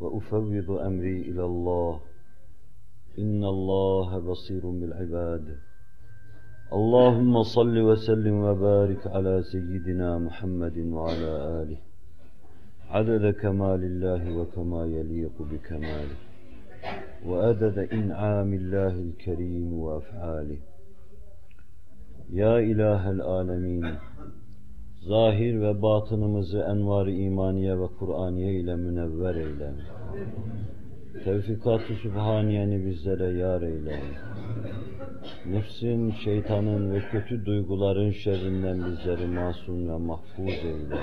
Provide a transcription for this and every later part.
وأفوض أمري إلى الله. إن الله بصير بالعباد. اللهم صل وسلم وبارك على سيدنا محمد وعلى آله. عدد كمال الله وكما يليق بكماله. وأدد إنعام الله الكريم وأفعاله. يا إله العالمين zahir ve batınımızı envar-ı imaniye ve Kur'aniye ile münevver eyle. Tevfikat-ı Sübhaniye'ni bizlere yar eyle. Nefsin, şeytanın ve kötü duyguların şerrinden bizleri masum ve mahfuz eyle.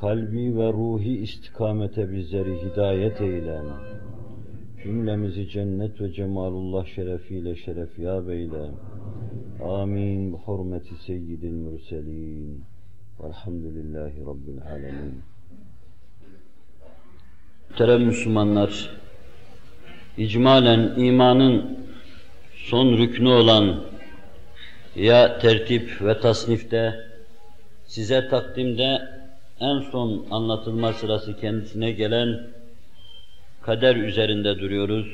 Kalbi ve ruhi istikamete bizleri hidayet eyle. Cümlemizi cennet ve cemalullah şerefiyle şerefyab eyle. Amin. Hurmeti seyyidil mürselin. Velhamdülillahi Rabbil alemin. Muhterem Müslümanlar, icmalen imanın son rüknü olan ya tertip ve tasnifte size takdimde en son anlatılma sırası kendisine gelen kader üzerinde duruyoruz.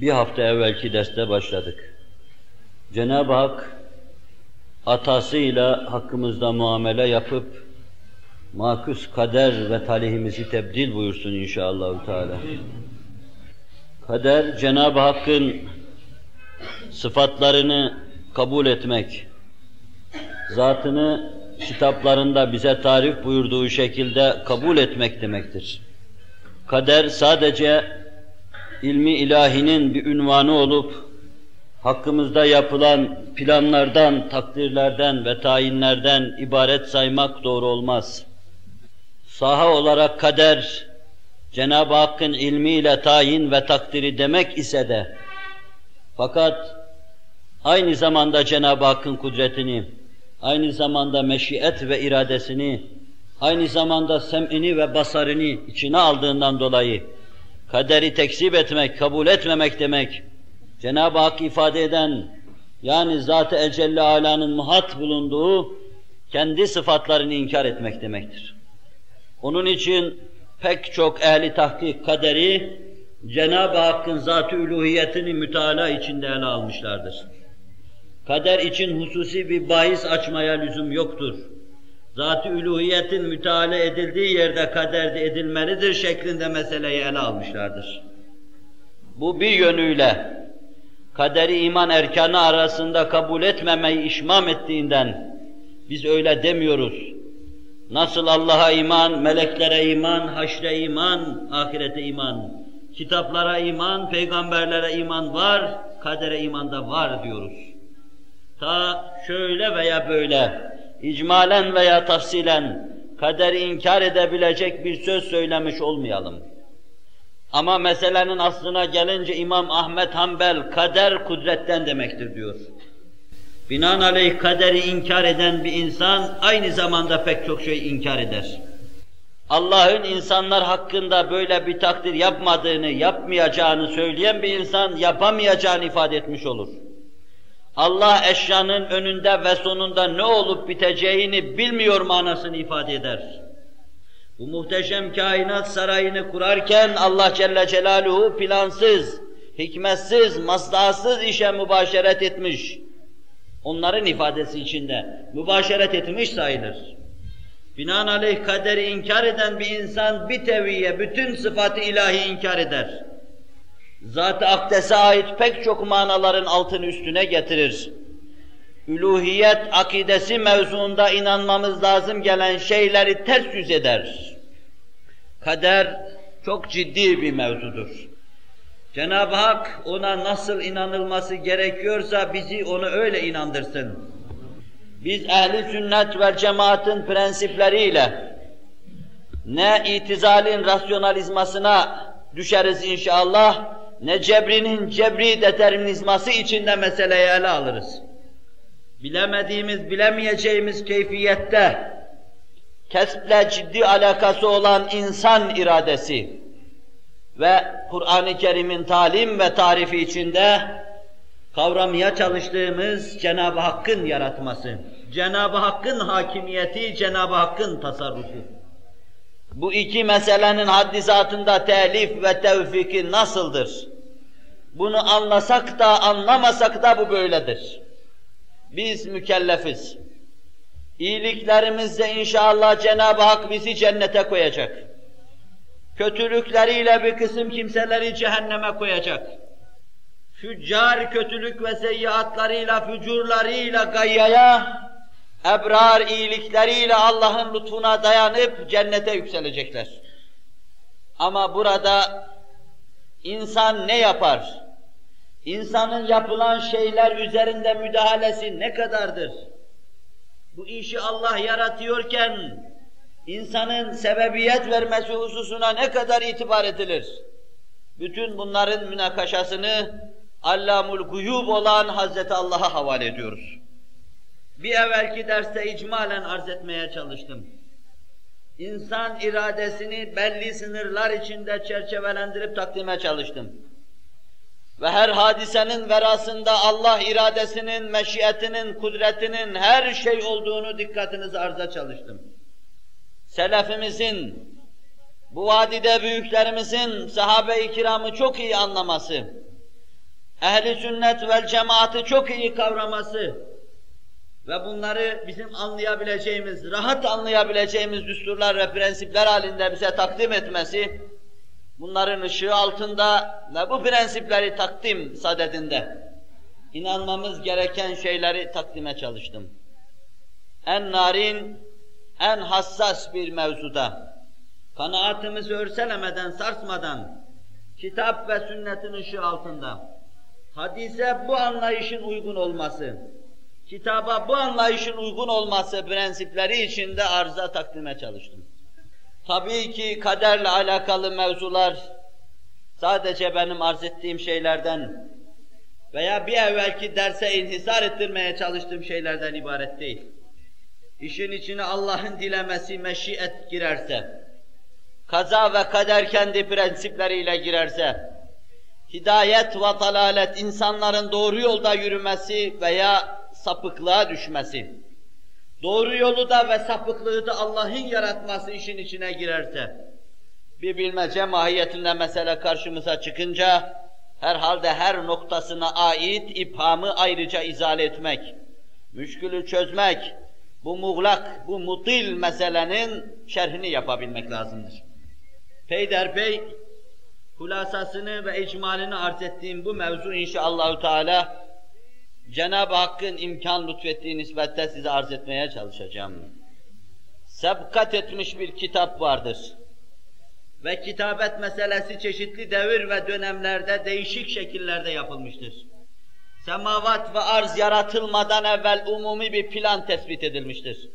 Bir hafta evvelki derste başladık. Cenab-ı Hak atasıyla hakkımızda muamele yapıp makus kader ve talihimizi tebdil buyursun inşallah Teala. Kader Cenab-ı Hakk'ın sıfatlarını kabul etmek, zatını kitaplarında bize tarif buyurduğu şekilde kabul etmek demektir. Kader sadece ilmi ilahinin bir ünvanı olup hakkımızda yapılan planlardan, takdirlerden ve tayinlerden ibaret saymak doğru olmaz. Saha olarak kader, Cenab-ı Hakk'ın ilmiyle tayin ve takdiri demek ise de, fakat aynı zamanda Cenab-ı Hakk'ın kudretini, aynı zamanda meşiyet ve iradesini, aynı zamanda sem'ini ve basarını içine aldığından dolayı, kaderi tekzip etmek, kabul etmemek demek, Cenab-ı Hak ifade eden, yani Zat-ı Ecelle Ala'nın muhat bulunduğu kendi sıfatlarını inkar etmek demektir. Onun için pek çok ehli tahkik kaderi Cenab-ı Hakk'ın zat-ı üluhiyetini müteala içinde ele almışlardır. Kader için hususi bir bahis açmaya lüzum yoktur. Zat-ı üluhiyetin müteala edildiği yerde kader de edilmelidir şeklinde meseleyi ele almışlardır. Bu bir yönüyle kaderi iman erkanı arasında kabul etmemeyi işmam ettiğinden biz öyle demiyoruz. Nasıl Allah'a iman, meleklere iman, haşre iman, ahirete iman, kitaplara iman, peygamberlere iman var, kadere iman da var diyoruz. Ta şöyle veya böyle, icmalen veya tafsilen kaderi inkar edebilecek bir söz söylemiş olmayalım. Ama meselenin aslına gelince İmam Ahmet Hanbel kader kudretten demektir diyor. Binaenaleyh kaderi inkar eden bir insan aynı zamanda pek çok şey inkar eder. Allah'ın insanlar hakkında böyle bir takdir yapmadığını, yapmayacağını söyleyen bir insan yapamayacağını ifade etmiş olur. Allah eşyanın önünde ve sonunda ne olup biteceğini bilmiyor manasını ifade eder. Bu muhteşem kainat sarayını kurarken Allah Celle Celaluhu plansız, hikmetsiz, masdasız işe mübaşeret etmiş. Onların ifadesi içinde mübaşeret etmiş sayılır. Binaenaleyh kaderi inkar eden bir insan bir teviye bütün sıfatı ilahi inkar eder. Zat-ı ait pek çok manaların altını üstüne getirir. Üluhiyet akidesi mevzuunda inanmamız lazım gelen şeyleri ters yüz eder. Kader çok ciddi bir mevzudur. Cenab-ı Hak ona nasıl inanılması gerekiyorsa bizi onu öyle inandırsın. Biz ehli sünnet ve cemaatin prensipleriyle ne itizalin rasyonalizmasına düşeriz inşallah, ne cebrinin cebri determinizması içinde meseleyi ele alırız. Bilemediğimiz, bilemeyeceğimiz keyfiyette kesple ciddi alakası olan insan iradesi ve Kur'an-ı Kerim'in talim ve tarifi içinde kavramaya çalıştığımız Cenab-ı Hakk'ın yaratması, Cenab-ı Hakk'ın hakimiyeti, Cenab-ı Hakk'ın tasarrufu. Bu iki meselenin haddisatında telif ve tevfiki nasıldır? Bunu anlasak da anlamasak da bu böyledir. Biz mükellefiz. İyiliklerimizle inşallah Cenab-ı Hak bizi cennete koyacak. Kötülükleriyle bir kısım kimseleri cehenneme koyacak. Füccar kötülük ve seyyiatlarıyla, fücurlarıyla gayyaya, ebrar iyilikleriyle Allah'ın lütfuna dayanıp cennete yükselecekler. Ama burada insan ne yapar? İnsanın yapılan şeyler üzerinde müdahalesi ne kadardır? Bu işi Allah yaratıyorken insanın sebebiyet vermesi hususuna ne kadar itibar edilir? Bütün bunların münakaşasını Allamul Guyub olan Hazreti Allah'a havale ediyoruz. Bir evvelki derste icmalen arz etmeye çalıştım. İnsan iradesini belli sınırlar içinde çerçevelendirip takdime çalıştım. Ve her hadisenin verasında Allah iradesinin, meşiyetinin, kudretinin her şey olduğunu dikkatinizi arza çalıştım. Selefimizin, bu vadide büyüklerimizin sahabe-i kiramı çok iyi anlaması, ehli sünnet vel cemaati çok iyi kavraması ve bunları bizim anlayabileceğimiz, rahat anlayabileceğimiz düsturlar ve prensipler halinde bize takdim etmesi, bunların ışığı altında ve bu prensipleri takdim sadedinde inanmamız gereken şeyleri takdime çalıştım. En narin, en hassas bir mevzuda, kanaatimizi örselemeden, sarsmadan, kitap ve sünnetin ışığı altında, hadise bu anlayışın uygun olması, kitaba bu anlayışın uygun olması prensipleri içinde arıza takdime çalıştım. Tabii ki kaderle alakalı mevzular sadece benim arz ettiğim şeylerden veya bir evvelki derse inhisar ettirmeye çalıştığım şeylerden ibaret değil. İşin içine Allah'ın dilemesi, meşiyet girerse, kaza ve kader kendi prensipleriyle girerse, hidayet ve dalalet insanların doğru yolda yürümesi veya sapıklığa düşmesi, doğru yolu da ve sapıklığı da Allah'ın yaratması işin içine girerse, bir bilmece mahiyetinde mesele karşımıza çıkınca, herhalde her noktasına ait iphamı ayrıca izale etmek, müşkülü çözmek, bu muğlak, bu mutil meselenin şerhini yapabilmek lazımdır. Peyderpey, hulasasını ve icmalini arz ettiğim bu mevzu inşallahü teala Cenab-ı Hakk'ın imkan lütfettiği nispette size arz etmeye çalışacağım. Sebkat etmiş bir kitap vardır. Ve kitabet meselesi çeşitli devir ve dönemlerde değişik şekillerde yapılmıştır. Semavat ve arz yaratılmadan evvel umumi bir plan tespit edilmiştir.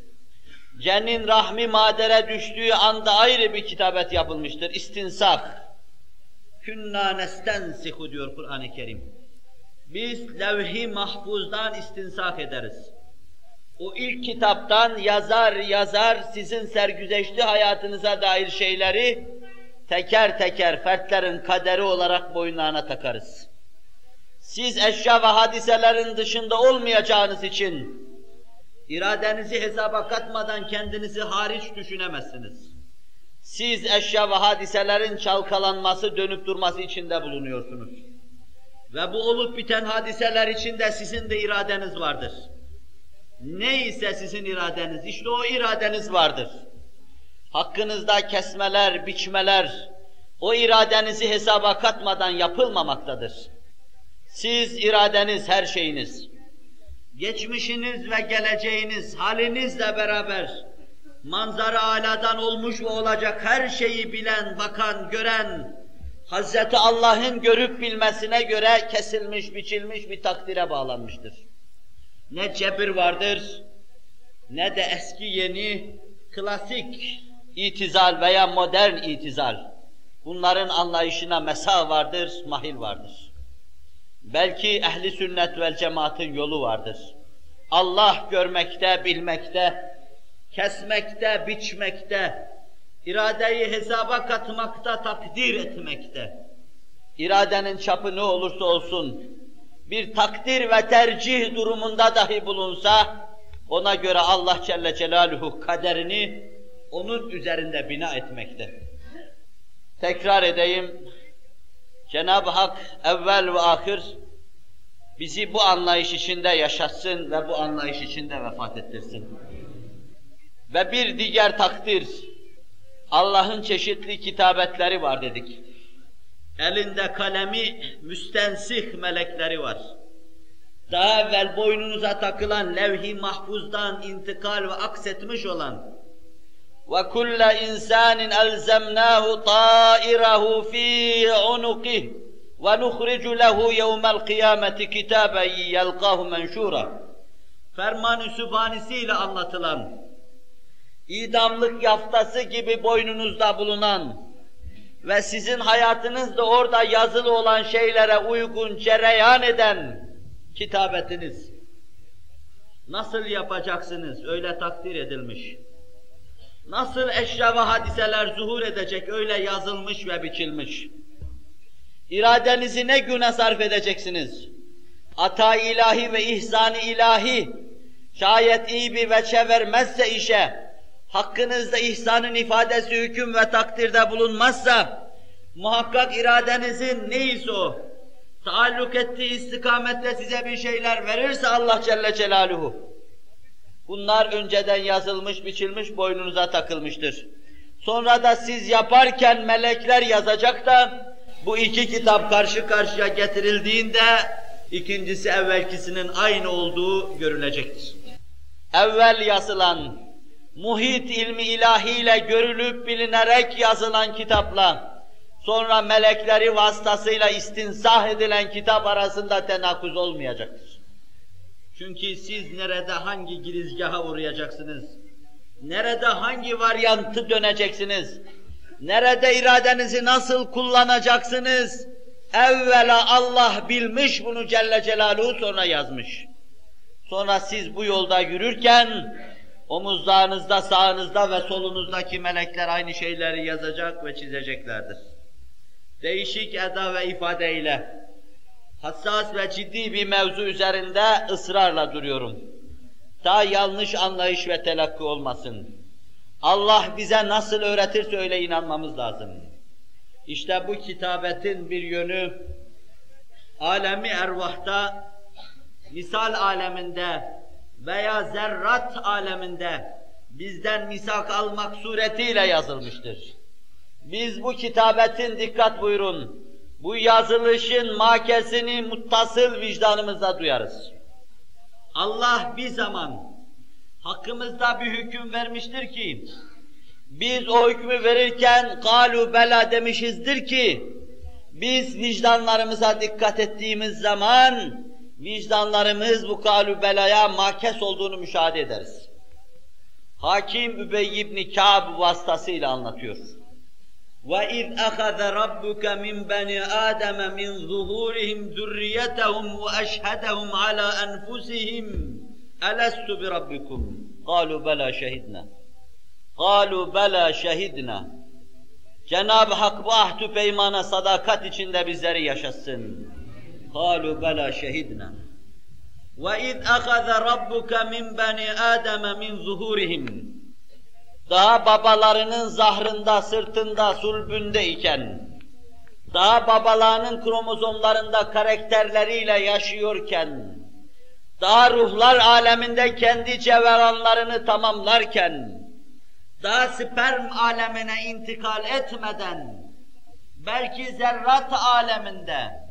Cennin rahmi madere düştüğü anda ayrı bir kitabet yapılmıştır. İstinsak. Künna nestensihu diyor Kur'an-ı Kerim. Biz levh-i mahfuzdan istinsak ederiz. O ilk kitaptan yazar yazar sizin sergüzeşli hayatınıza dair şeyleri teker teker fertlerin kaderi olarak boynlarına takarız. Siz eşya ve hadiselerin dışında olmayacağınız için iradenizi hesaba katmadan kendinizi hariç düşünemezsiniz. Siz eşya ve hadiselerin çalkalanması, dönüp durması içinde bulunuyorsunuz. Ve bu olup biten hadiseler içinde sizin de iradeniz vardır. Neyse sizin iradeniz, işte o iradeniz vardır. Hakkınızda kesmeler, biçmeler, o iradenizi hesaba katmadan yapılmamaktadır. Siz iradeniz her şeyiniz. Geçmişiniz ve geleceğiniz halinizle beraber manzara aladan olmuş ve olacak her şeyi bilen, bakan, gören, Hazreti Allah'ın görüp bilmesine göre kesilmiş, biçilmiş bir takdire bağlanmıştır. Ne cebir vardır, ne de eski yeni, klasik itizal veya modern itizal. Bunların anlayışına mesa vardır, mahil vardır. Belki ehli sünnet vel cemaatin yolu vardır. Allah görmekte, bilmekte, kesmekte, biçmekte, iradeyi hesaba katmakta, takdir etmekte. İradenin çapı ne olursa olsun, bir takdir ve tercih durumunda dahi bulunsa, ona göre Allah Celle Celaluhu kaderini onun üzerinde bina etmekte. Tekrar edeyim, Cenab-ı Hak evvel ve ahir bizi bu anlayış içinde yaşatsın ve bu anlayış içinde vefat ettirsin. Ve bir diğer takdir, Allah'ın çeşitli kitabetleri var dedik. Elinde kalemi müstensih melekleri var. Daha evvel boynunuza takılan levh-i mahfuzdan intikal ve aksetmiş olan ve kulle insanin elzemnahu ta'irahu fi unuqih ve nukhricu lehu yevmel kıyameti kitaben yelkahu menşura. Ferman-ı ile anlatılan idamlık yaftası gibi boynunuzda bulunan ve sizin hayatınızda orada yazılı olan şeylere uygun cereyan eden kitabetiniz. Nasıl yapacaksınız? Öyle takdir edilmiş. Nasıl eşya ve hadiseler zuhur edecek? Öyle yazılmış ve biçilmiş. İradenizi ne güne sarf edeceksiniz? Ata ilahi ve ihsan ilahi şayet iyi bir veçe vermezse işe, hakkınızda ihsanın ifadesi hüküm ve takdirde bulunmazsa, muhakkak iradenizin neyse o, taalluk ettiği istikamette size bir şeyler verirse Allah Celle Celaluhu, bunlar önceden yazılmış, biçilmiş, boynunuza takılmıştır. Sonra da siz yaparken melekler yazacak da, bu iki kitap karşı karşıya getirildiğinde, ikincisi evvelkisinin aynı olduğu görülecektir. Evvel yazılan, muhit ilmi ilahiyle görülüp bilinerek yazılan kitapla, sonra melekleri vasıtasıyla istinsah edilen kitap arasında tenakuz olmayacaktır. Çünkü siz nerede hangi girizgaha uğrayacaksınız, nerede hangi varyantı döneceksiniz, nerede iradenizi nasıl kullanacaksınız, evvela Allah bilmiş bunu Celle Celaluhu sonra yazmış. Sonra siz bu yolda yürürken, omuzlarınızda, sağınızda ve solunuzdaki melekler aynı şeyleri yazacak ve çizeceklerdir. Değişik eda ve ifadeyle, hassas ve ciddi bir mevzu üzerinde ısrarla duruyorum. Ta yanlış anlayış ve telakki olmasın. Allah bize nasıl öğretirse öyle inanmamız lazım. İşte bu kitabetin bir yönü, alemi ervahta, misal aleminde veya zerrat aleminde bizden misak almak suretiyle yazılmıştır. Biz bu kitabetin dikkat buyurun, bu yazılışın makesini muttasıl vicdanımızda duyarız. Allah bir zaman hakkımızda bir hüküm vermiştir ki, biz o hükmü verirken galu bela demişizdir ki, biz vicdanlarımıza dikkat ettiğimiz zaman, vicdanlarımız bu galu belaya makes olduğunu müşahede ederiz. Hakim Übey ibn Kâb vasıtasıyla anlatıyor. وَاِذْ أَخَذَ رَبُّكَ مِنْ بَنِي آدَمَ مِنْ ظُهُورِهِمْ ذُرِّيَّتَهُمْ وَأَشْهَدَهُمْ عَلَى أَنْفُسِهِمْ أَلَسْتُ بِرَبِّكُمْ قَالُوا بَلَا شَهِدْنَا قَالُوا بَلَا شَهِدْنَا Cenab-ı Hak bu ahdü peymana sadakat içinde bizleri yaşatsın. قَالُوا بَلَا شَهِدْنَا وَاِذْ أَخَذَ رَبُّكَ مِنْ بَنِي آدَمَ مِنْ ظُهُورِهِمْ daha babalarının zahrında, sırtında, sulbünde iken, daha babalarının kromozomlarında karakterleriyle yaşıyorken, daha ruhlar aleminde kendi cevheranlarını tamamlarken, daha sperm alemine intikal etmeden, belki zerrat aleminde,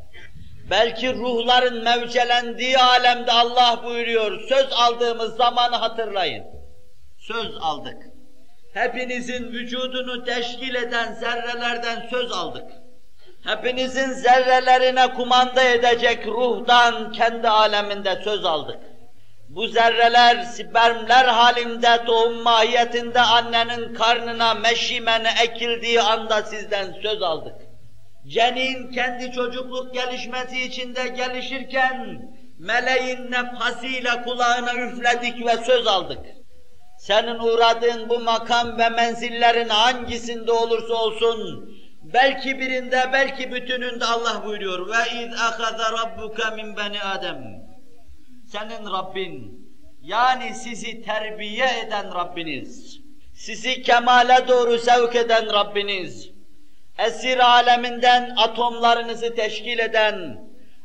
belki ruhların mevcelendiği alemde Allah buyuruyor, söz aldığımız zamanı hatırlayın. Söz aldık. Hepinizin vücudunu teşkil eden zerrelerden söz aldık. Hepinizin zerrelerine kumanda edecek ruhdan kendi aleminde söz aldık. Bu zerreler spermler halinde tohum mahiyetinde annenin karnına meşimene ekildiği anda sizden söz aldık. Cenin kendi çocukluk gelişmesi içinde gelişirken meleğin nefhasıyla kulağına üfledik ve söz aldık. Senin uğradığın bu makam ve menzillerin hangisinde olursa olsun belki birinde belki bütününde Allah buyuruyor ve iz ahaza rabbuka min bani adem senin Rabbin, yani sizi terbiye eden Rabbiniz, sizi kemale doğru sevk eden Rabbiniz, esir aleminden atomlarınızı teşkil eden,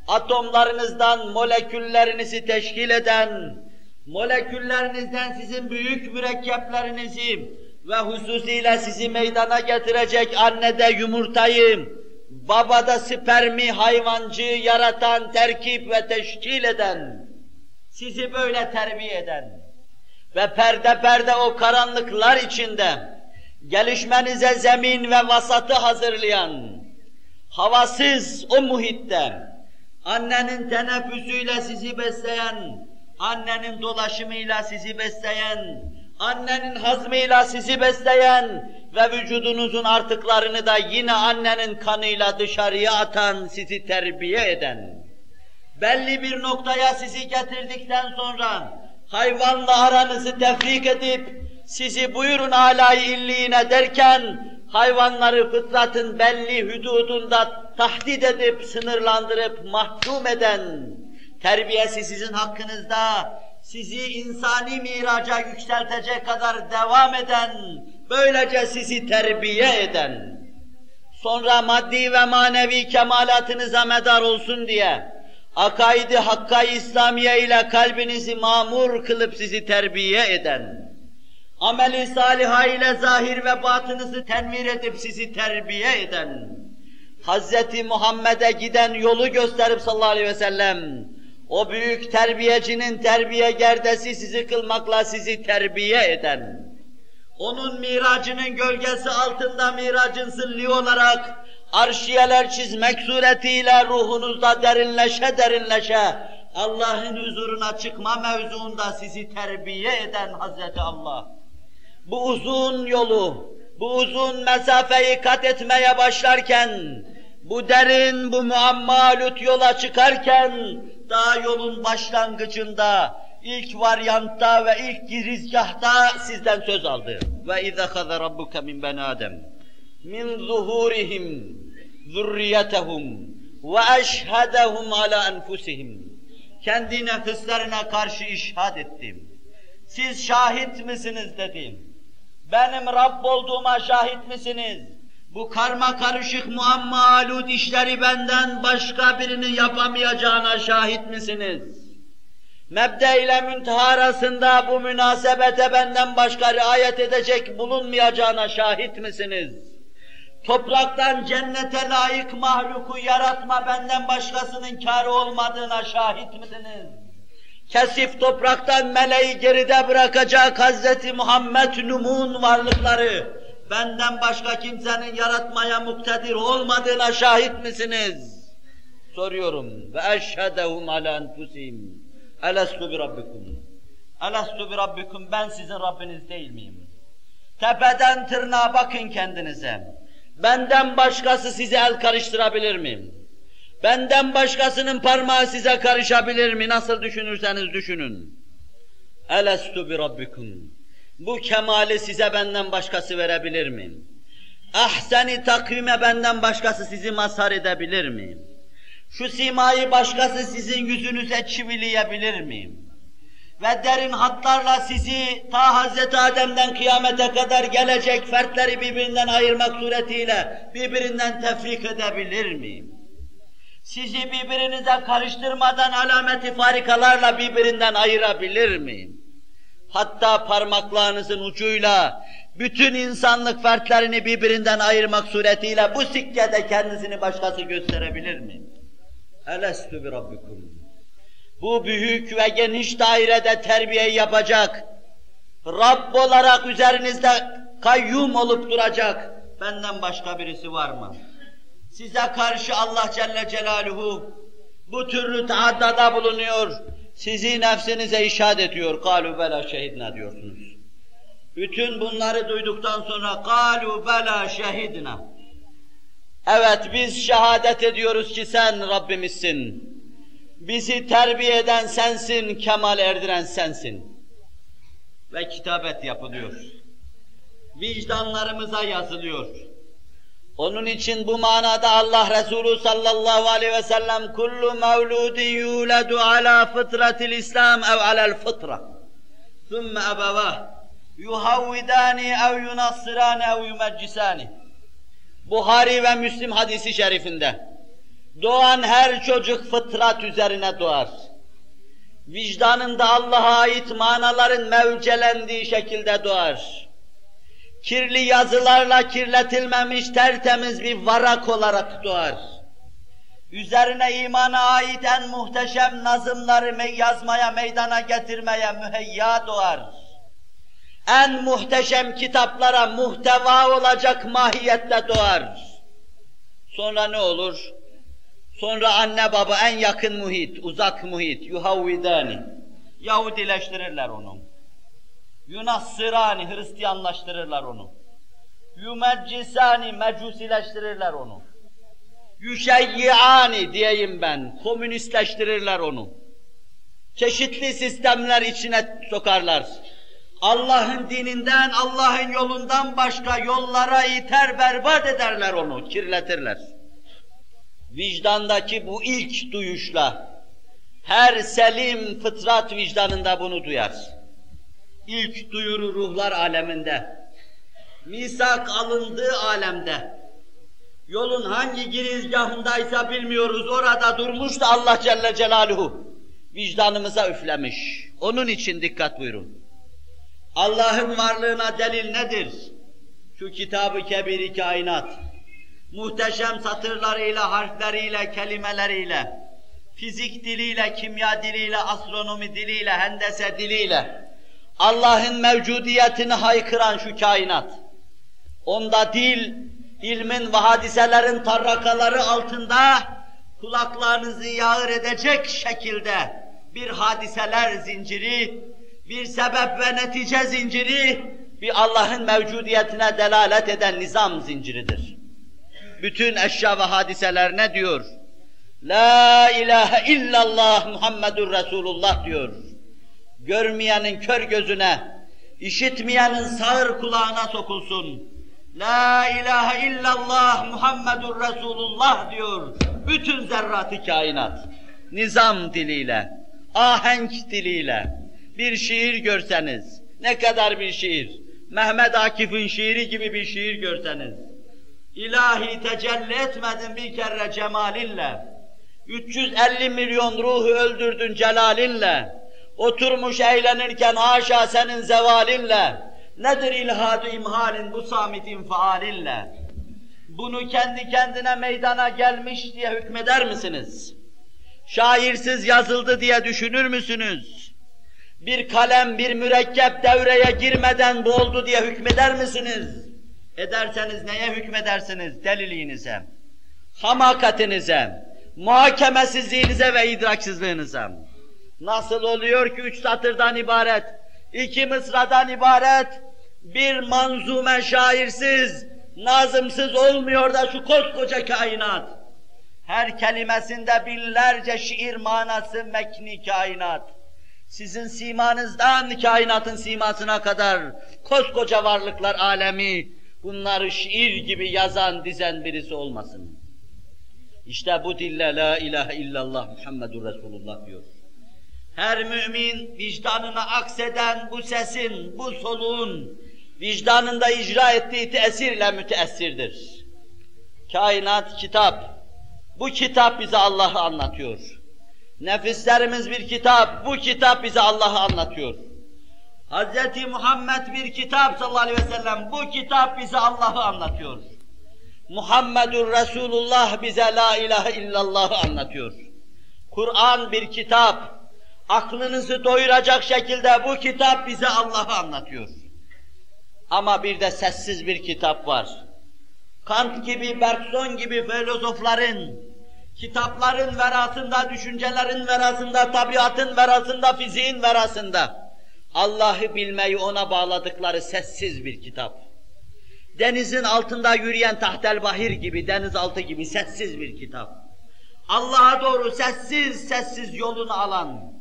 atomlarınızdan moleküllerinizi teşkil eden, moleküllerinizden sizin büyük mürekkeplerinizi ve hususiyle sizi meydana getirecek annede yumurtayı, babada spermi hayvancı yaratan, terkip ve teşkil eden, sizi böyle terbiye eden ve perde perde o karanlıklar içinde gelişmenize zemin ve vasatı hazırlayan, havasız o muhitte, annenin teneffüsüyle sizi besleyen, annenin dolaşımıyla sizi besleyen, annenin hazmıyla sizi besleyen ve vücudunuzun artıklarını da yine annenin kanıyla dışarıya atan, sizi terbiye eden, belli bir noktaya sizi getirdikten sonra hayvanla aranızı tefrik edip sizi buyurun alay illiğine derken hayvanları fıtratın belli hududunda tahdit edip sınırlandırıp mahkum eden terbiyesi sizin hakkınızda sizi insani miraca yükseltecek kadar devam eden böylece sizi terbiye eden sonra maddi ve manevi kemalatınıza medar olsun diye akaidi hakka İslamiye ile kalbinizi mamur kılıp sizi terbiye eden, ameli saliha ile zahir ve batınızı tenvir edip sizi terbiye eden, Hz. Muhammed'e giden yolu gösterip sallallahu aleyhi ve sellem, o büyük terbiyecinin terbiye gerdesi sizi kılmakla sizi terbiye eden, onun miracının gölgesi altında miracın zilli olarak arşiyeler çizmek suretiyle ruhunuzda derinleşe derinleşe Allah'ın huzuruna çıkma mevzuunda sizi terbiye eden Hazreti Allah. Bu uzun yolu, bu uzun mesafeyi kat etmeye başlarken, bu derin, bu muammalut yola çıkarken, daha yolun başlangıcında, ilk varyantta ve ilk girizgahta sizden söz aldı. Ve izâ khâze rabbuke min ben Adem min zuhurihim zurriyetehum ve eşhedehum ala enfusihim. Kendi nefislerine karşı işhad ettim. Siz şahit misiniz dedim. Benim Rabb olduğuma şahit misiniz? Bu karma karışık muamma alud işleri benden başka birinin yapamayacağına şahit misiniz? Mebde ile münteha arasında bu münasebete benden başka riayet edecek bulunmayacağına şahit misiniz? Topraktan cennete layık mahluku yaratma benden başkasının kârı olmadığına şahit misiniz? Kesif topraktan meleği geride bırakacak Hazreti Muhammed Numun varlıkları benden başka kimsenin yaratmaya muktedir olmadığına şahit misiniz? Soruyorum. Ve eşhedehum ala enfusihim. Elestu bi rabbikum. Elestu bi rabbikum. Ben sizin Rabbiniz değil miyim? Tepeden tırnağa bakın kendinize. Benden başkası size el karıştırabilir mi? Benden başkasının parmağı size karışabilir mi? Nasıl düşünürseniz düşünün. Elestu bi rabbikum. Bu kemali size benden başkası verebilir mi? Ahseni takvime benden başkası sizi mazhar edebilir mi? Şu simayı başkası sizin yüzünüze çivileyebilir mi? ve derin hatlarla sizi ta Hazreti Adem'den kıyamete kadar gelecek fertleri birbirinden ayırmak suretiyle birbirinden tefrik edebilir miyim? Sizi birbirinize karıştırmadan alameti farikalarla birbirinden ayırabilir miyim? Hatta parmaklarınızın ucuyla bütün insanlık fertlerini birbirinden ayırmak suretiyle bu sikkede kendisini başkası gösterebilir mi? Elestü bi rabbikum. Bu büyük ve geniş dairede terbiye yapacak, Rabb olarak üzerinizde kayyum olup duracak benden başka birisi var mı? Size karşı Allah Celle Celaluhu bu türlü taaddada bulunuyor, sizi nefsinize işaret ediyor. Kalu bela şehidna diyorsunuz. Bütün bunları duyduktan sonra kalu bela şehidna. Evet biz şehadet ediyoruz ki sen Rabbimizsin. Bizi terbiye eden sensin, kemal erdiren sensin. Ve kitabet yapılıyor. Vicdanlarımıza yazılıyor. Onun için bu manada Allah Resulü sallallahu aleyhi ve sellem kullu mevludin yuledu ala fıtratil İslam ev alel fıtra. Thumme ebevah yuhavvidani ev yunassirani ev yumeccisani. Buhari ve Müslim hadisi şerifinde doğan her çocuk fıtrat üzerine doğar. Vicdanında Allah'a ait manaların mevcelendiği şekilde doğar. Kirli yazılarla kirletilmemiş tertemiz bir varak olarak doğar. Üzerine imana ait en muhteşem nazımları yazmaya, meydana getirmeye müheyya doğar. En muhteşem kitaplara muhteva olacak mahiyette doğar. Sonra ne olur? Sonra anne baba en yakın muhit, uzak muhit, yuhavvidani. Yahudileştirirler onu. Yunassırani, Hristiyanlaştırırlar onu. Yumeccisani, mecusileştirirler onu. Yüşeyyiani diyeyim ben, komünistleştirirler onu. Çeşitli sistemler içine sokarlar. Allah'ın dininden, Allah'ın yolundan başka yollara iter berbat ederler onu, kirletirler. Vicdandaki bu ilk duyuşla, her selim fıtrat vicdanında bunu duyar. İlk duyuru ruhlar aleminde, misak alındığı alemde, yolun hangi girizgahındaysa bilmiyoruz, orada durmuş da Allah Celle Celaluhu vicdanımıza üflemiş. Onun için dikkat buyurun. Allah'ın varlığına delil nedir? Şu kitabı kebiri kainat, muhteşem satırlarıyla, harfleriyle, kelimeleriyle, fizik diliyle, kimya diliyle, astronomi diliyle, hendese diliyle, Allah'ın mevcudiyetini haykıran şu kainat, onda dil, ilmin ve hadiselerin tarrakaları altında kulaklarınızı yağır edecek şekilde bir hadiseler zinciri, bir sebep ve netice zinciri, bir Allah'ın mevcudiyetine delalet eden nizam zinciridir. Bütün eşya ve hadiseler ne diyor? La ilahe illallah Muhammedur Resulullah diyor. Görmeyenin kör gözüne, işitmeyenin sağır kulağına sokulsun. La ilahe illallah Muhammedur Resulullah diyor. Bütün zerratı kainat. Nizam diliyle, ahenk diliyle bir şiir görseniz, ne kadar bir şiir, Mehmet Akif'in şiiri gibi bir şiir görseniz, ilahi tecelli etmedin bir kere cemalinle, 350 milyon ruhu öldürdün celalinle, oturmuş eğlenirken haşa senin zevalinle, nedir ilhadu imhalin bu samit infaalinle? Bunu kendi kendine meydana gelmiş diye hükmeder misiniz? Şairsiz yazıldı diye düşünür müsünüz? Bir kalem, bir mürekkep devreye girmeden bu oldu diye hükmeder misiniz? Ederseniz neye hükmedersiniz? Deliliğinize, hamakatinize, muhakemesizliğinize ve idraksizliğinize. Nasıl oluyor ki üç satırdan ibaret, iki mısradan ibaret, bir manzume şairsiz, nazımsız olmuyor da şu koskoca kainat. Her kelimesinde binlerce şiir manası mekni kainat. Sizin simanızdan kainatın simasına kadar koskoca varlıklar alemi bunları şiir gibi yazan, dizen birisi olmasın. İşte bu dille la ilahe illallah Muhammedur Resulullah diyor. Her mümin vicdanına akseden bu sesin, bu soluğun vicdanında icra ettiği tesirle müteessirdir. Kainat kitap. Bu kitap bize Allah'ı anlatıyor. Nefislerimiz bir kitap, bu kitap bize Allah'ı anlatıyor. Hz. Muhammed bir kitap sallallahu aleyhi ve sellem. Bu kitap bize Allah'ı anlatıyor. Muhammedur Resulullah bize la ilahe illallah'ı anlatıyor. Kur'an bir kitap. Aklınızı doyuracak şekilde bu kitap bize Allah'ı anlatıyor. Ama bir de sessiz bir kitap var. Kant gibi, Bergson gibi filozofların, kitapların verasında, düşüncelerin verasında, tabiatın verasında, fiziğin verasında Allah'ı bilmeyi ona bağladıkları sessiz bir kitap. Denizin altında yürüyen tahtel bahir gibi, denizaltı gibi sessiz bir kitap. Allah'a doğru sessiz sessiz yolunu alan,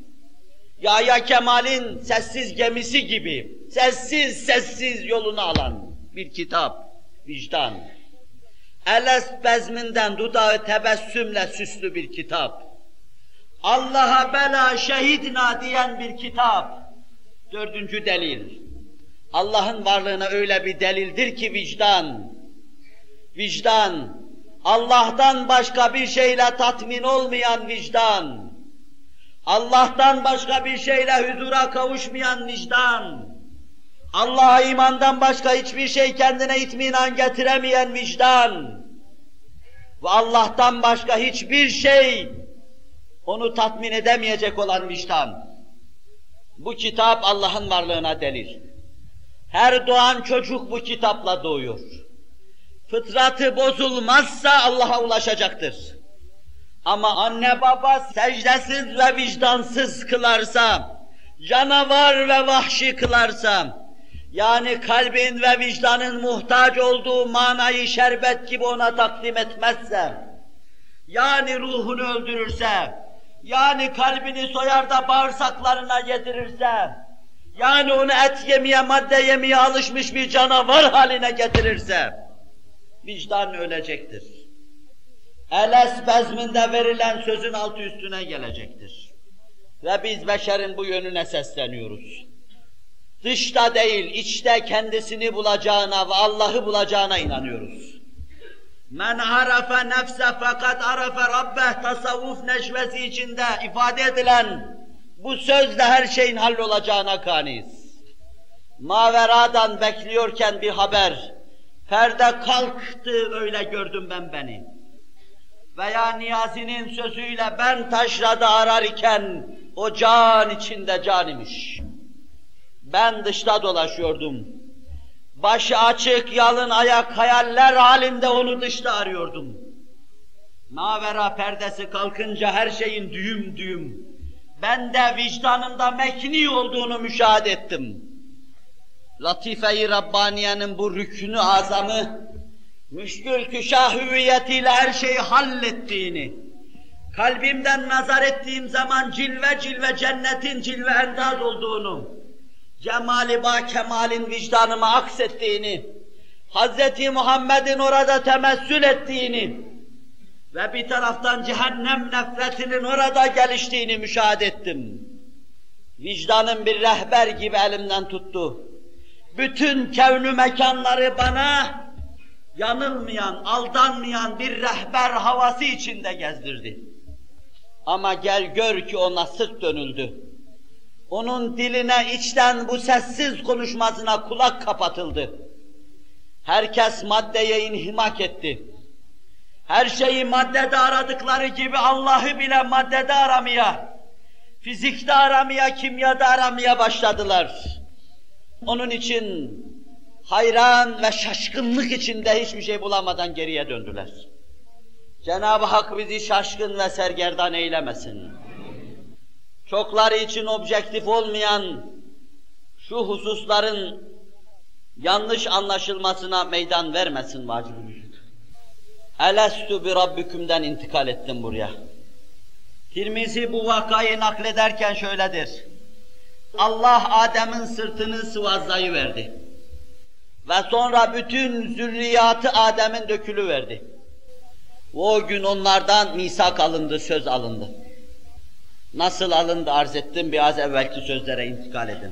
Yahya Kemal'in sessiz gemisi gibi, sessiz sessiz yolunu alan bir kitap, vicdan. Eles bezminden dudağı tebessümle süslü bir kitap. Allah'a bela şehidna diyen bir kitap. Dördüncü delil. Allah'ın varlığına öyle bir delildir ki vicdan. Vicdan. Allah'tan başka bir şeyle tatmin olmayan vicdan. Allah'tan başka bir şeyle huzura kavuşmayan vicdan. Allah'a imandan başka hiçbir şey kendine itminan getiremeyen vicdan. Ve Allah'tan başka hiçbir şey onu tatmin edemeyecek olan vicdan. Bu kitap Allah'ın varlığına delil. Her doğan çocuk bu kitapla doğuyor. Fıtratı bozulmazsa Allah'a ulaşacaktır. Ama anne baba secdesiz ve vicdansız kılarsa, canavar ve vahşi kılarsa, yani kalbin ve vicdanın muhtaç olduğu manayı şerbet gibi ona takdim etmezse, yani ruhunu öldürürse, yani kalbini soyar da bağırsaklarına yedirirse, yani onu et yemeye, madde yemeye alışmış bir canavar haline getirirse, vicdan ölecektir. Eles bezminde verilen sözün altı üstüne gelecektir. Ve biz beşerin bu yönüne sesleniyoruz. Dışta değil, içte kendisini bulacağına ve Allah'ı bulacağına inanıyoruz. Men arafe nefse fakat arafe rabbeh tasavvuf neşvesi içinde ifade edilen bu sözle her şeyin hallolacağına kaniz. Maveradan bekliyorken bir haber, perde kalktı öyle gördüm ben beni. Veya Niyazi'nin sözüyle ben taşrada arar iken o can içinde can imiş. Ben dışta dolaşıyordum. Başı açık, yalın ayak hayaller halinde onu dışta arıyordum. Mavera perdesi kalkınca her şeyin düğüm düğüm. Ben de vicdanımda mekni olduğunu müşahede ettim. Latife-i Rabbaniye'nin bu rüknü azamı, müşkül küşah her şeyi hallettiğini, kalbimden nazar ettiğim zaman cilve cilve cennetin cilve endaz olduğunu, cemali ba kemalin vicdanıma aksettiğini, Hz. Muhammed'in orada temessül ettiğini ve bir taraftan cehennem nefretinin orada geliştiğini müşahede ettim. Vicdanım bir rehber gibi elimden tuttu. Bütün kevnü mekanları bana yanılmayan, aldanmayan bir rehber havası içinde gezdirdi. Ama gel gör ki ona sırt dönüldü. Onun diline içten bu sessiz konuşmasına kulak kapatıldı. Herkes maddeye inhimak etti. Her şeyi maddede aradıkları gibi Allah'ı bile maddede aramaya, fizikte aramaya, kimyada aramaya başladılar. Onun için hayran ve şaşkınlık içinde hiçbir şey bulamadan geriye döndüler. Cenab-ı Hak bizi şaşkın ve sergerdan eylemesin. Çokları için objektif olmayan şu hususların yanlış anlaşılmasına meydan vermesin vacibimiz. Elestu bi rabbikümden intikal ettim buraya. Tirmizi bu vakayı naklederken şöyledir. Allah Adem'in sırtını sıvazlayı verdi. Ve sonra bütün zürriyatı Adem'in dökülü verdi. O gün onlardan misak alındı, söz alındı. Nasıl alındı arz ettim, biraz evvelki sözlere intikal edin.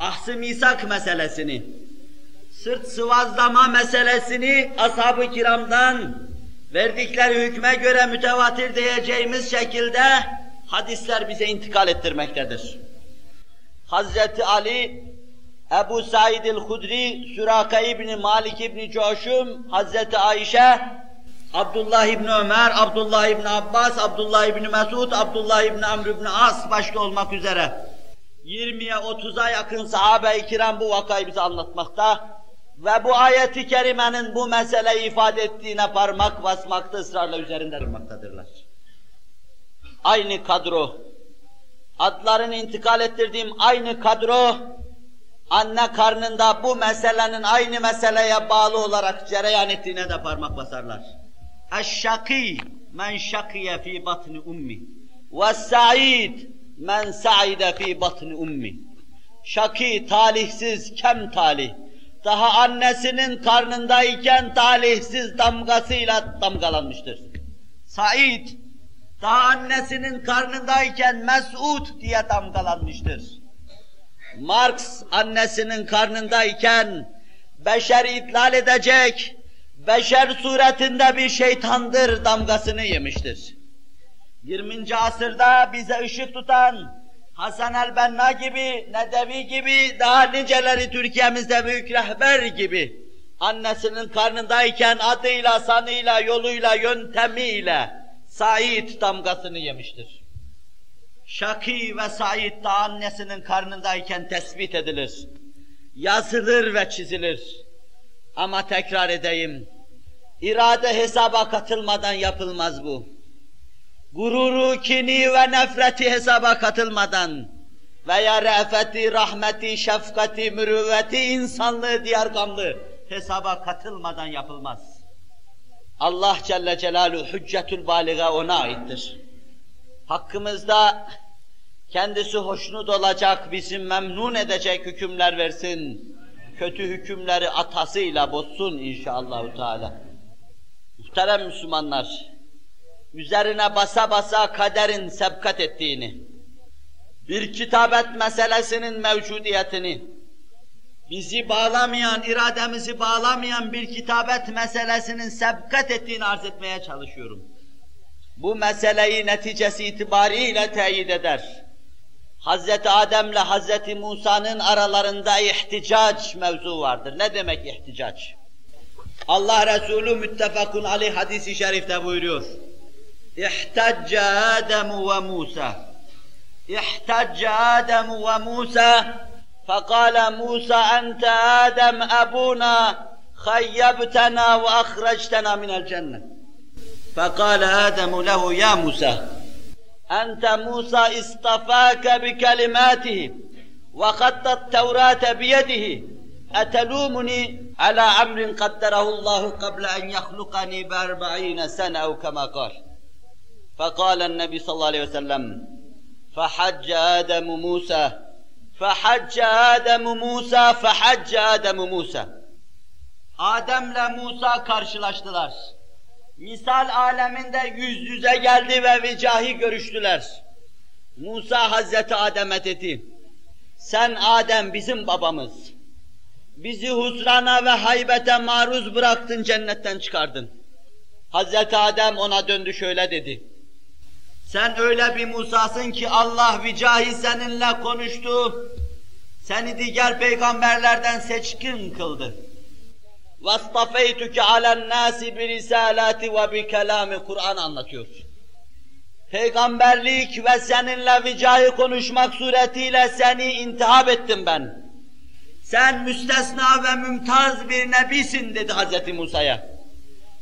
Ahs-ı misak meselesini, sırt sıvazlama meselesini ashab-ı kiramdan verdikleri hükme göre mütevatir diyeceğimiz şekilde hadisler bize intikal ettirmektedir. Hazreti Ali, Ebu Said el-Hudri, Süraka İbni Malik İbni Coşum, Hazreti Ayşe, Abdullah İbni Ömer, Abdullah İbni Abbas, Abdullah İbni Mesud, Abdullah İbni Amr İbni As başta olmak üzere 20'ye 30'a yakın sahabe-i kiram bu vakayı bize anlatmakta ve bu ayeti kerimenin bu meseleyi ifade ettiğine parmak basmakta ısrarla üzerinde durmaktadırlar. Aynı kadro, adlarını intikal ettirdiğim aynı kadro, anne karnında bu meselenin aynı meseleye bağlı olarak cereyan ettiğine de parmak basarlar. Eşşakî men şakiye fi batni ummi ve sa'id men sa'ide fi batni ummi. Şaki, talihsiz, kem talih. Daha annesinin karnındayken talihsiz damgasıyla damgalanmıştır. Said, daha annesinin karnındayken mes'ud diye damgalanmıştır. Marx annesinin karnındayken beşer itlal edecek, beşer suretinde bir şeytandır damgasını yemiştir. 20. asırda bize ışık tutan Hasan el-Benna gibi, Nedevi gibi, daha niceleri Türkiye'mizde büyük rehber gibi annesinin karnındayken adıyla, sanıyla, yoluyla, yöntemiyle Said damgasını yemiştir. Şaki ve Said da annesinin karnındayken tespit edilir. Yazılır ve çizilir. Ama tekrar edeyim, irade hesaba katılmadan yapılmaz bu. Gururu, kini ve nefreti hesaba katılmadan veya re'feti, rahmeti, şefkati, mürüvveti, insanlığı, diyargamlığı hesaba katılmadan yapılmaz. Allah Celle Celaluhu hüccetül baliga ona aittir. Hakkımızda kendisi hoşnut olacak, bizi memnun edecek hükümler versin. Kötü hükümleri atasıyla bozsun inşallahü teala. Muhterem Müslümanlar, üzerine basa basa kaderin sebkat ettiğini, bir kitabet meselesinin mevcudiyetini, bizi bağlamayan, irademizi bağlamayan bir kitabet meselesinin sebkat ettiğini arz etmeye çalışıyorum Bu meseleyi neticesi itibariyle teyit eder. Hazreti Adem'le Hazreti Musa'nın aralarında ihticac mevzu vardır. Ne demek ihticac? Allah Resulü müttefakun aleyh hadisi şerifte buyuruyor. احتج آدم وموسى احتج آدم وموسى فقال موسى أنت آدم أبونا خيبتنا وأخرجتنا من الجنة فقال آدم له يا موسى أنت موسى اصطفاك بكلماته وخط التوراة بيده أتلومني على أمر قدره الله قبل أن يخلقني بأربعين سنة أو كما قال فقال النبي صلى الله عليه وسلم فحج آدم موسى فحج آدم موسى فحج آدم موسى Adem'le Musa karşılaştılar. Misal aleminde yüz yüze geldi ve vicahi görüştüler. Musa Hazreti Adem'e dedi, sen Adem bizim babamız. Bizi husrana ve haybete maruz bıraktın, cennetten çıkardın. Hazreti Adem ona döndü şöyle dedi. Sen öyle bir Musa'sın ki Allah vicahi seninle konuştu. Seni diğer peygamberlerden seçkin kıldı. وَاسْطَفَيْتُكَ عَلَى النَّاسِ بِرِسَالَاتِ وَبِكَلَامِ Kur'an anlatıyor. Peygamberlik ve seninle vicahi konuşmak suretiyle seni intihap ettim ben. Sen müstesna ve mümtaz bir nebisin dedi Hazreti Musa'ya.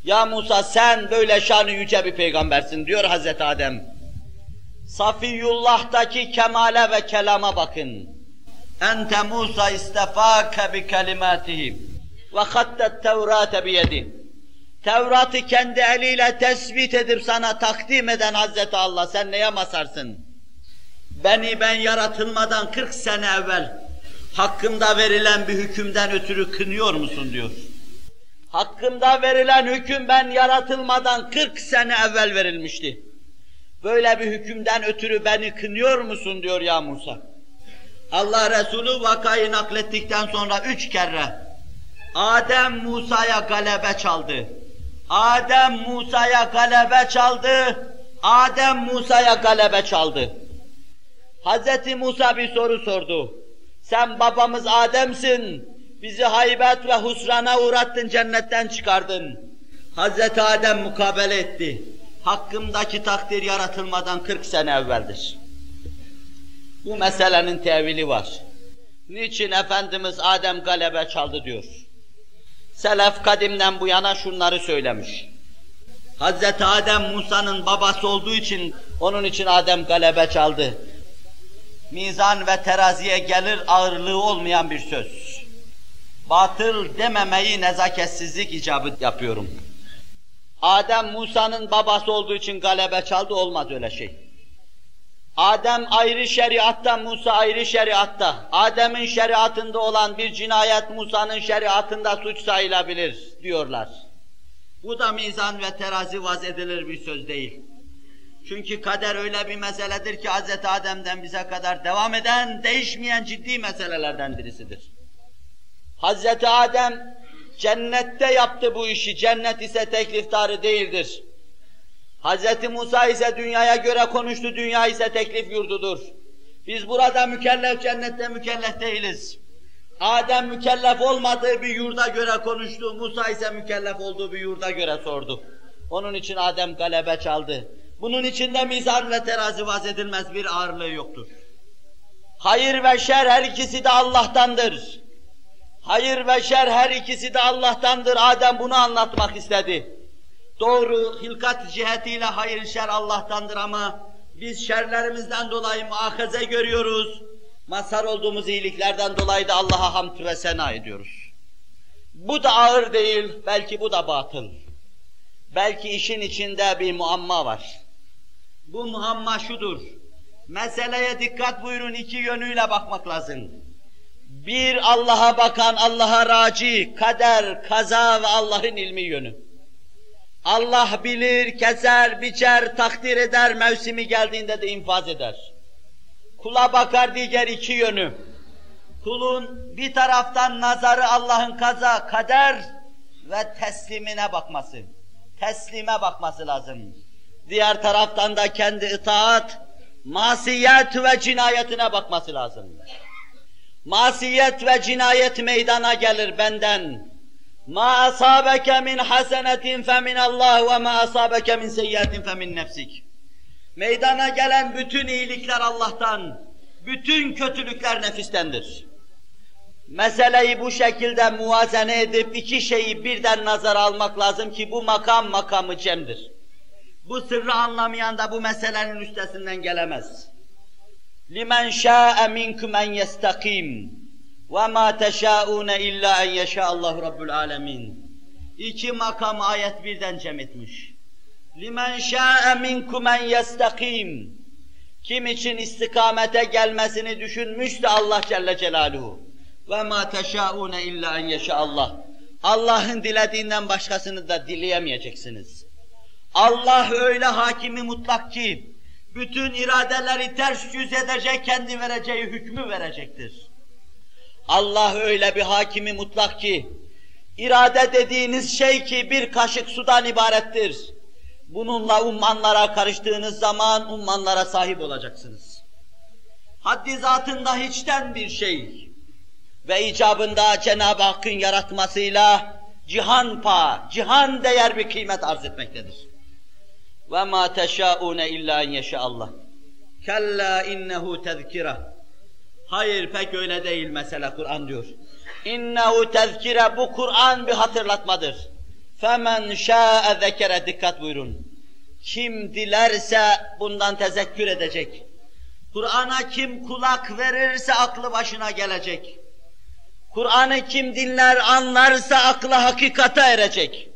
Ya Musa sen böyle şanı yüce bir peygambersin diyor Hazreti Adem. Safiyullah'taki kemale ve kelama bakın. Ente Musa istefâke bi kelimâtihi hattet Tevrat'e biyedi. Tevrat'ı kendi eliyle tespit edip sana takdim eden Hazreti Allah sen neye masarsın? Beni ben yaratılmadan 40 sene evvel hakkımda verilen bir hükümden ötürü kınıyor musun diyor. Hakkımda verilen hüküm ben yaratılmadan 40 sene evvel verilmişti. Böyle bir hükümden ötürü beni kınıyor musun diyor ya Musa. Allah Resulü vakayı naklettikten sonra üç kere Adem Musa'ya galebe çaldı. Adem Musa'ya galebe çaldı. Adem Musa'ya galebe çaldı. Hz. Musa bir soru sordu. Sen babamız Adem'sin, bizi haybet ve husrana uğrattın, cennetten çıkardın. Hz. Adem mukabele etti. Hakkımdaki takdir yaratılmadan 40 sene evveldir. Bu meselenin tevili var. Niçin Efendimiz Adem galebe çaldı diyor. Selef kadimden bu yana şunları söylemiş. Hazreti Adem Musa'nın babası olduğu için onun için Adem galebe çaldı. Mizan ve teraziye gelir ağırlığı olmayan bir söz. Batıl dememeyi nezaketsizlik icabı yapıyorum. Adem Musa'nın babası olduğu için galebe çaldı olmaz öyle şey. Adem ayrı şeriatta, Musa ayrı şeriatta. Adem'in şeriatında olan bir cinayet Musa'nın şeriatında suç sayılabilir diyorlar. Bu da mizan ve terazi vaz edilir bir söz değil. Çünkü kader öyle bir meseledir ki Hz. Adem'den bize kadar devam eden, değişmeyen ciddi meselelerden birisidir. Hz. Adem cennette yaptı bu işi, cennet ise tekliftarı değildir. Hz. Musa ise dünyaya göre konuştu, dünya ise teklif yurdudur. Biz burada mükellef, cennette mükellef değiliz. Adem mükellef olmadığı bir yurda göre konuştu, Musa ise mükellef olduğu bir yurda göre sordu. Onun için Adem galebe çaldı. Bunun içinde mizan ve terazi vaz edilmez bir ağırlığı yoktur. Hayır ve şer her ikisi de Allah'tandır. Hayır ve şer her ikisi de Allah'tandır. Adem bunu anlatmak istedi. Doğru, hilkat cihetiyle hayır şer Allah'tandır ama biz şerlerimizden dolayı muakaze görüyoruz. Mazhar olduğumuz iyiliklerden dolayı da Allah'a hamd ve sena ediyoruz. Bu da ağır değil, belki bu da batıl. Belki işin içinde bir muamma var. Bu muamma şudur. Meseleye dikkat buyurun iki yönüyle bakmak lazım. Bir Allah'a bakan, Allah'a raci, kader, kaza ve Allah'ın ilmi yönü. Allah bilir, keser, biçer, takdir eder, mevsimi geldiğinde de infaz eder. Kula bakar diğer iki yönü. Kulun bir taraftan nazarı Allah'ın kaza, kader ve teslimine bakması. Teslime bakması lazım. Diğer taraftan da kendi itaat, masiyet ve cinayetine bakması lazım. Masiyet ve cinayet meydana gelir benden. Ma asabeke min hasenetin fe min Allah ve ma asabeke min seyyiatin fe min nefsik. Meydana gelen bütün iyilikler Allah'tan, bütün kötülükler nefistendir. Meseleyi bu şekilde muvazene edip iki şeyi birden nazara almak lazım ki bu makam makamı cemdir. Bu sırrı anlamayan da bu meselenin üstesinden gelemez. لِمَنْ شَاءَ مِنْكُمْ اَنْ يَسْتَقِيمٌ ve ma teşaune illa en yeşa Allah Rabbul Alemin. İki makam ayet birden cem etmiş. Limen şa'e minkum en. Kim için istikamete gelmesini düşünmüş Allah Celle Celaluhu. Ve ma teşaune illa en yeşa Allah. Allah'ın dilediğinden başkasını da dileyemeyeceksiniz. Allah öyle hakimi mutlak ki bütün iradeleri ters yüz edecek, kendi vereceği hükmü verecektir. Allah öyle bir hakimi mutlak ki, irade dediğiniz şey ki bir kaşık sudan ibarettir. Bununla ummanlara karıştığınız zaman ummanlara sahip olacaksınız. Haddi zatında hiçten bir şey ve icabında Cenab-ı Hakk'ın yaratmasıyla cihan pa, cihan değer bir kıymet arz etmektedir. Ve ma teşaune illa en Allah. Kella innehu tezkira. Hayır pek öyle değil mesela Kur'an diyor. İnnehu tezkire bu Kur'an bir hatırlatmadır. Femen şa'e zekere dikkat buyurun. Kim dilerse bundan tezekkür edecek. Kur'an'a kim kulak verirse aklı başına gelecek. Kur'an'ı kim dinler, anlarsa aklı hakikate erecek.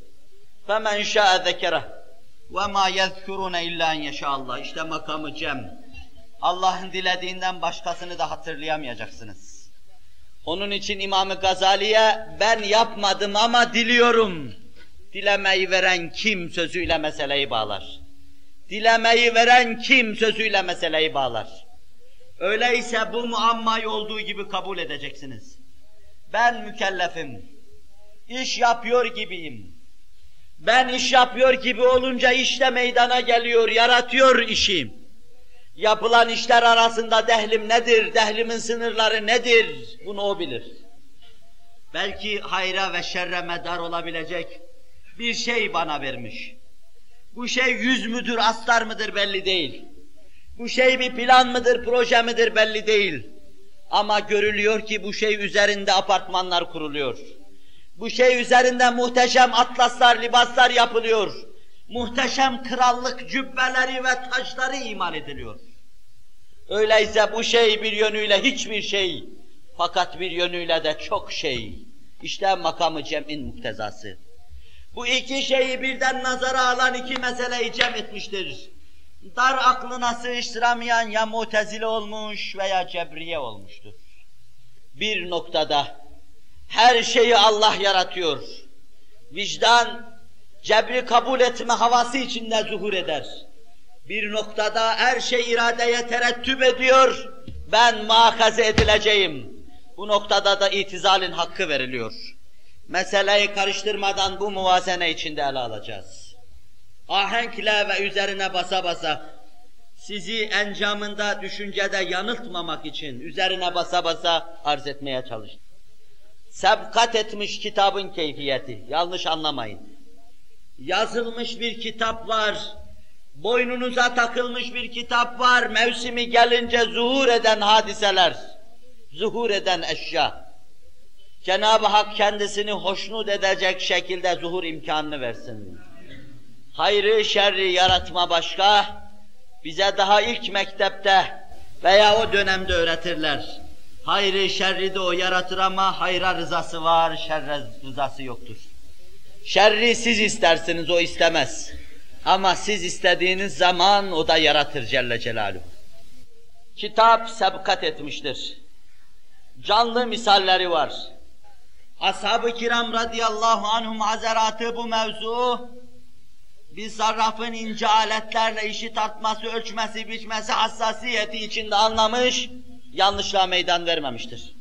Femen şa'e zekere. Ve ma yezkurune illa en yeşallah. İşte makamı cem. Allah'ın dilediğinden başkasını da hatırlayamayacaksınız. Onun için İmam-ı Gazali'ye ben yapmadım ama diliyorum. Dilemeyi veren kim sözüyle meseleyi bağlar. Dilemeyi veren kim sözüyle meseleyi bağlar. Öyleyse bu muammayı olduğu gibi kabul edeceksiniz. Ben mükellefim. İş yapıyor gibiyim. Ben iş yapıyor gibi olunca işte meydana geliyor, yaratıyor işim. Yapılan işler arasında dehlim nedir, dehlimin sınırları nedir? Bunu o bilir. Belki hayra ve şerre medar olabilecek bir şey bana vermiş. Bu şey yüz müdür, astar mıdır belli değil. Bu şey bir plan mıdır, proje midir belli değil. Ama görülüyor ki bu şey üzerinde apartmanlar kuruluyor. Bu şey üzerinde muhteşem atlaslar, libaslar yapılıyor. Muhteşem krallık cübbeleri ve taçları imal ediliyor. Öyleyse bu şey bir yönüyle hiçbir şey, fakat bir yönüyle de çok şey. İşte makamı cem'in muktezası. Bu iki şeyi birden nazara alan iki meseleyi cem etmiştir. Dar aklına sığıştıramayan ya mutezile olmuş veya cebriye olmuştur. Bir noktada her şeyi Allah yaratıyor. Vicdan, cebri kabul etme havası içinde zuhur eder. Bir noktada her şey iradeye terettüp ediyor, ben muhakaze edileceğim. Bu noktada da itizalin hakkı veriliyor. Meseleyi karıştırmadan bu muvazene içinde ele alacağız. Ahenkle ve üzerine basa basa, sizi encamında, düşüncede yanıltmamak için üzerine basa basa arz etmeye çalıştım. Sebkat etmiş kitabın keyfiyeti, yanlış anlamayın. Yazılmış bir kitap var, boynunuza takılmış bir kitap var, mevsimi gelince zuhur eden hadiseler, zuhur eden eşya. Cenab-ı Hak kendisini hoşnut edecek şekilde zuhur imkanını versin. Hayrı şerri yaratma başka, bize daha ilk mektepte veya o dönemde öğretirler. Hayrı şerri de o yaratır ama hayra rızası var, şerre rızası yoktur. Şerri siz istersiniz, o istemez. Ama siz istediğiniz zaman o da yaratır Celle Celaluhu. Kitap sebkat etmiştir. Canlı misalleri var. Ashab-ı kiram radıyallahu anhum hazaratı bu mevzu, bir zarrafın ince aletlerle işi tartması, ölçmesi, biçmesi hassasiyeti içinde anlamış, yanlışlığa meydan vermemiştir.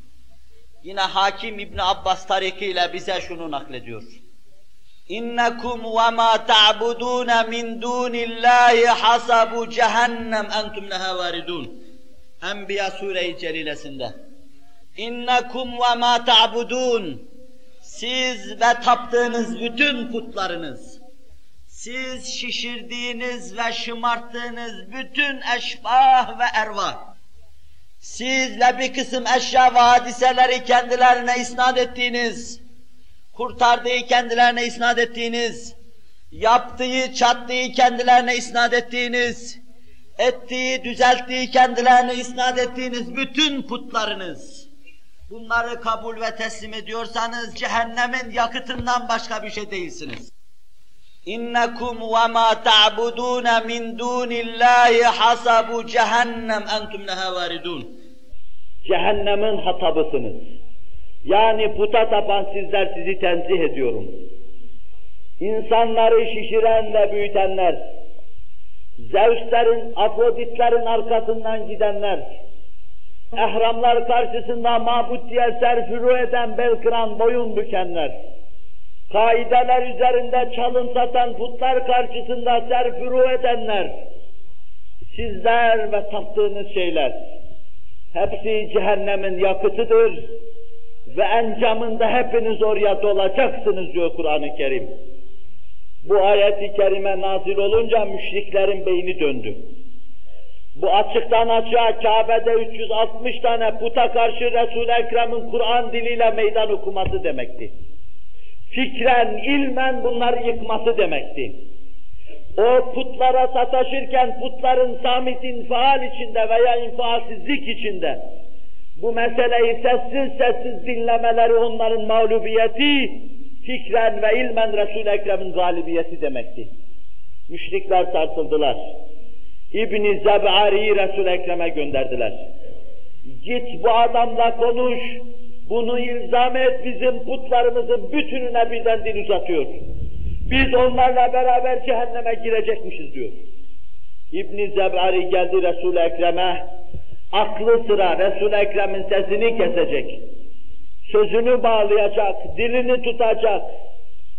Yine Hakim İbn Abbas tarikiyle bize şunu naklediyor. İnnekum ve ma ta'budun min dunillahi hasabu cehennem entum leha varidun. Enbiya sure-i celilesinde. İnnekum ve ma ta'budun. Siz ve taptığınız bütün putlarınız, siz şişirdiğiniz ve şımarttığınız bütün eşbah ve ervah, sizle bir kısım eşya ve hadiseleri kendilerine isnat ettiğiniz, kurtardığı kendilerine isnat ettiğiniz, yaptığı, çattığı kendilerine isnat ettiğiniz, ettiği, düzelttiği kendilerine isnat ettiğiniz bütün putlarınız, bunları kabul ve teslim ediyorsanız cehennemin yakıtından başka bir şey değilsiniz. İnnekum ve ma ta'budun min dunillahi hasabu cehennem entum leha varidun. Cehennemin hatabısınız. Yani puta tapan sizler sizi tenzih ediyorum. İnsanları şişiren ve büyütenler, Zeus'lerin, Afroditlerin arkasından gidenler, ehramlar karşısında mabut diye serfuru eden, bel kıran, boyun bükenler, kaideler üzerinde çalım satan putlar karşısında serfuru edenler, sizler ve taptığınız şeyler, hepsi cehennemin yakıtıdır ve encamında hepiniz oraya dolacaksınız diyor Kur'an-ı Kerim. Bu ayeti kerime nazil olunca müşriklerin beyni döndü. Bu açıktan açığa Kabe'de 360 tane puta karşı Resul-i Ekrem'in Kur'an diliyle meydan okuması demekti. Fikren, ilmen bunları yıkması demekti. O putlara sataşırken putların samit infial içinde veya infaalsizlik içinde bu meseleyi sessiz sessiz dinlemeleri onların mağlubiyeti, fikren ve ilmen Resul-i Ekrem'in galibiyeti demekti. Müşrikler sarsıldılar. İbn-i Zeb'ari'yi Resul-i Ekrem'e gönderdiler. Git bu adamla konuş, bunu ilzam et bizim putlarımızın bütününe birden dil uzatıyor. Biz onlarla beraber cehenneme girecekmişiz diyor. İbn-i Zeb'ari geldi Resul-i Ekrem'e, aklı sıra Resul-i Ekrem'in sesini kesecek, sözünü bağlayacak, dilini tutacak,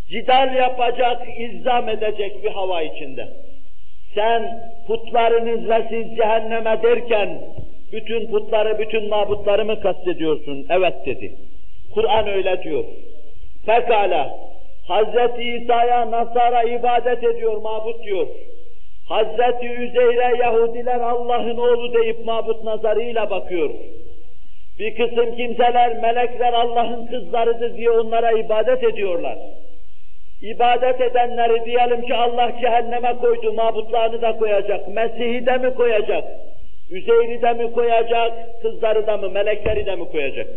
cidal yapacak, ilzam edecek bir hava içinde. sen putlarınızla siz cehenneme derken bütün putları, bütün mabutları mı kastediyorsun? Evet dedi. Kur'an öyle diyor. Pekala, Hazreti İsa'ya Nasara ibadet ediyor, mabut diyor. Hazreti Üzeyr'e Yahudiler Allah'ın oğlu deyip mabut nazarıyla bakıyor. Bir kısım kimseler, melekler Allah'ın kızlarıdır diye onlara ibadet ediyorlar. İbadet edenleri diyelim ki Allah cehenneme koydu, mabutlarını da koyacak. Mesih'i de mi koyacak? Üzeyr'i de mi koyacak? Kızları da mı, melekleri de mi koyacak?